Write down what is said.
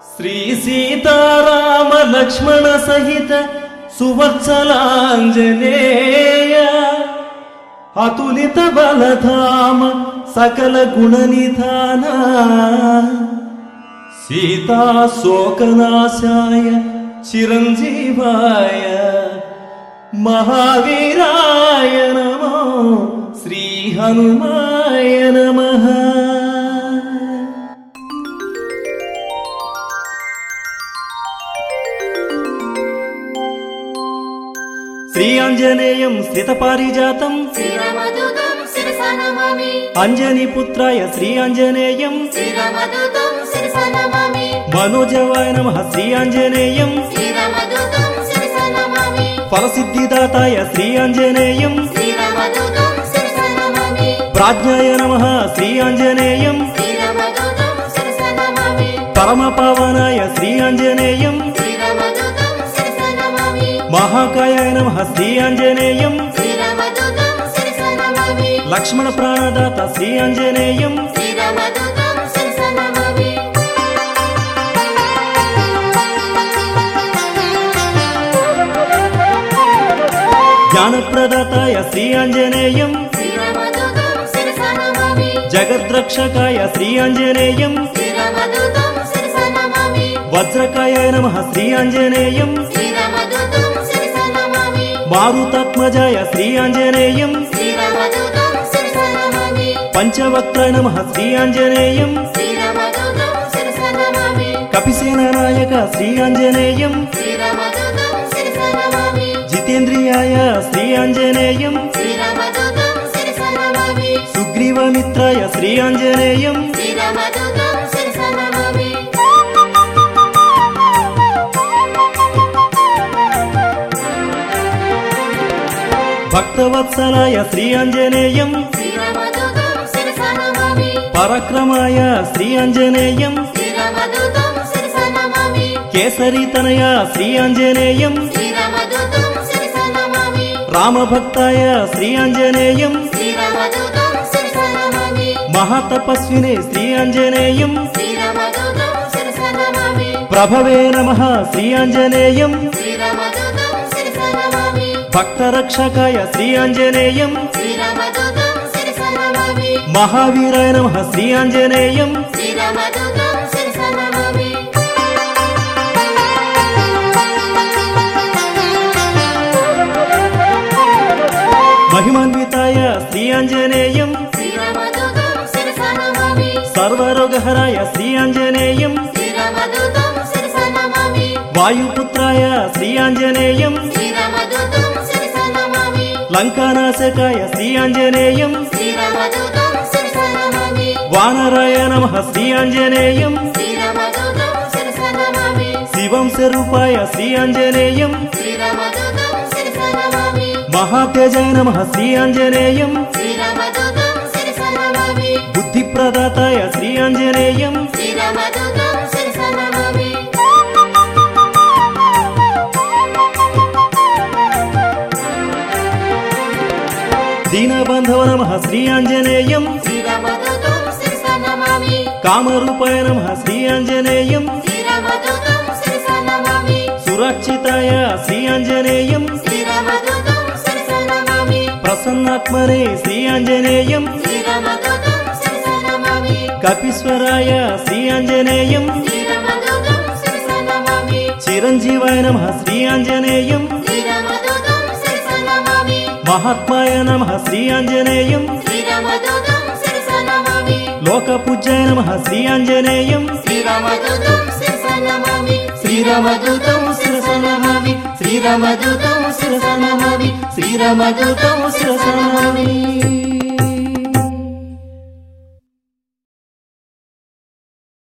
श्रीसीतारामलक्ष्मणसहित सुवत्सलाञ्जनेय अतुलितबलधाम बलधाम सकलगुणनिधान सीताशोकनाशाय चिरञ्जीवाय महावीराय नमो। श्रीहनुमाय नमः। శ్రీ ఆంజనేయం శిరసా నమామి అంజనీ పుత్రాయ శ్రీ ఆంజనేయం మనోజవాయ నమ శ్రీ ఆంజనేయం ఫలసిద్ధిదాతాయ శ్రీ ఆంజనేయం ప్రాజ్ఞాయ నమ శ్రీ ఆంజనేయం శ్రీరామదూతం మహాకాయాయ నమ. శ్రీ ఆంజనేయం. లక్ష్మణ ప్రాణదాత శ్రీ ఆంజనేయం. జ్ఞానప్రదాతాయ శ్రీ ఆంజనేయం. జగద్రక్షకాయ శ్రీ ఆంజనేయం. వజ్రకాయ నమ. శ్రీ ఆంజనేయం. నమామి మారుతాత్మజాయ శ్రీ ఆంజనేయం. పంచవక్త్ర నమ శ్రీ ఆంజనేయం. కపిసేన నాయక శ్రీ ఆంజనేయం. జితేంద్రియాయ శ్రీ ఆంజనేయం. సుగ్రీవమిత్రాయ శ్రీ ఆంజనేయం. భక్తవత్సలాయ శ్రీ నమామి పరక్రమాయ శ్రీ శిరసా నమామి కేసరీతనయ శ్రీ నమామి రామభక్తాయ శ్రీ నమామి మహాతపస్వినే శ్రీ నమామి ప్రభవే నమ శ్రీ నమామి భక్తరక్షకాయ శ్రీ ఆంజనేయం. మహావీరాయ నమ శ్రీ ఆంజనేయం. మహిమాన్వితాయ శ్రీ ఆంజనేయం. సర్వరోగహరాయ శ్రీ ఆంజనేయం. వాయుపుత్రాయ శ్రీ ఆంజనేయం. లంకానాశకాయ శ్రీ ఆంజనేయం. వానరాయ నమ శ్రీ ఆంజనేయం. శివం స్వరూపాయ శ్రీ ఆంజనేయం. మహాతేజాయ నమ శ్రీ ఆంజనేయం. శ్రీరామదూతం దీనబంధవ నమ. శ్రీ ఆంజనేయం. కామరూపాయ నమ. శ్రీ ఆంజనేయం. సురక్షితాయ శ్రీ ఆంజనేయం. ప్రసన్నాత్మనే శ్రీ ఆంజనేయం. కపీశ్వరాయ శ్రీ ఆంజనేయం. చిరంజీవాయ నమ. శ్రీ ఆంజనేయం. మహాత్మాయ నమ శ్రీ ఆంజనేయం. నమామి. లోకపూజ్యాయ నమ శ్రీ ఆంజనేయం. శ్రీరామదూతం శిరస నమామి. శ్రీరామదూతం శిరస నమామి. శ్రీరామదూతం శిరస నమామి.